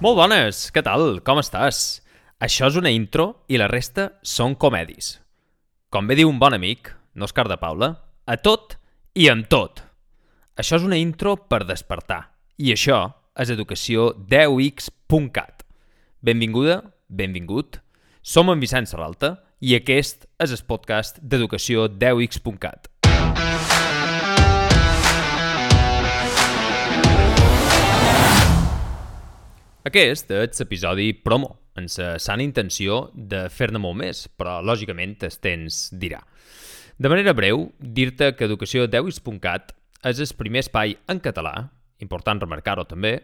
Molt bones, què tal? Com estàs? Això és una intro i la resta són comèdis. Com bé diu un bon amic, no Òscar de Paula, a tot i amb tot. Això és una intro per despertar. I això és educació 10x.cat. Benvinguda, benvingut. Som en Vicent Serralta i aquest és el podcast d'educació 10x.cat. Aquest és l'episodi promo, en la sana intenció de fer-ne molt més, però lògicament el temps dirà. De manera breu, dir-te que educació10is.cat és el primer espai en català, important remarcar-ho també,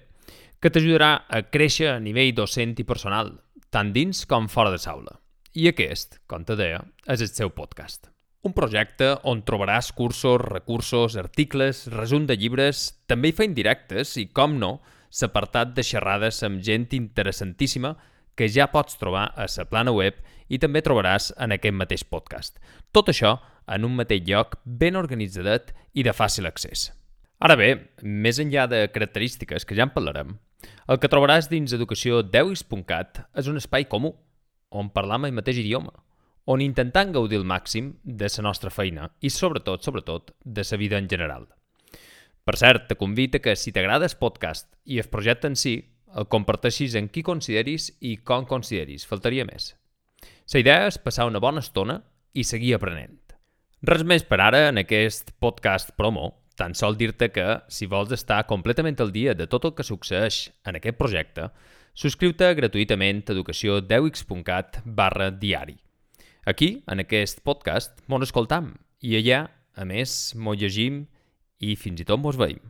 que t'ajudarà a créixer a nivell docent i personal, tant dins com fora de l'aula. I aquest, com te deia, és el seu podcast. Un projecte on trobaràs cursos, recursos, articles, resum de llibres, també hi fa indirectes i, com no, l'apartat de xerrades amb gent interessantíssima que ja pots trobar a la plana web i també trobaràs en aquest mateix podcast. Tot això en un mateix lloc ben organitzadet i de fàcil accés. Ara bé, més enllà de característiques que ja en parlarem, el que trobaràs dins educació10is.cat és un espai comú, on parlam el mateix idioma, on intentant gaudir al màxim de la nostra feina i, sobretot, sobretot, de la vida en general. Per cert, te convida que si t'agrada el podcast i el projecte en si, el comparteixis en qui consideris i com consideris, faltaria més. La idea és passar una bona estona i seguir aprenent. Res més per ara en aquest podcast promo, tan sol dir-te que, si vols estar completament al dia de tot el que succeeix en aquest projecte, subscriu-te gratuïtament a educació10x.cat barra diari. Aquí, en aquest podcast, m'ho escoltam i allà, a més, m'ho llegim i fins i tot mos veiem.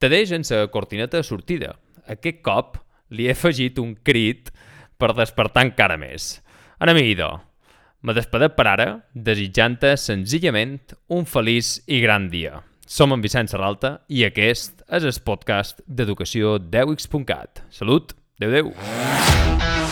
En sa cortineta de sortida. Aquest cop li he afegit un crit per despertar encara més. Anem idò. Me despedet per ara, desitjant-te senzillament un feliç i gran dia. Som en Vicent Serralta i aquest és el podcast d'educació 10x.cat. Salut! Adéu, adéu!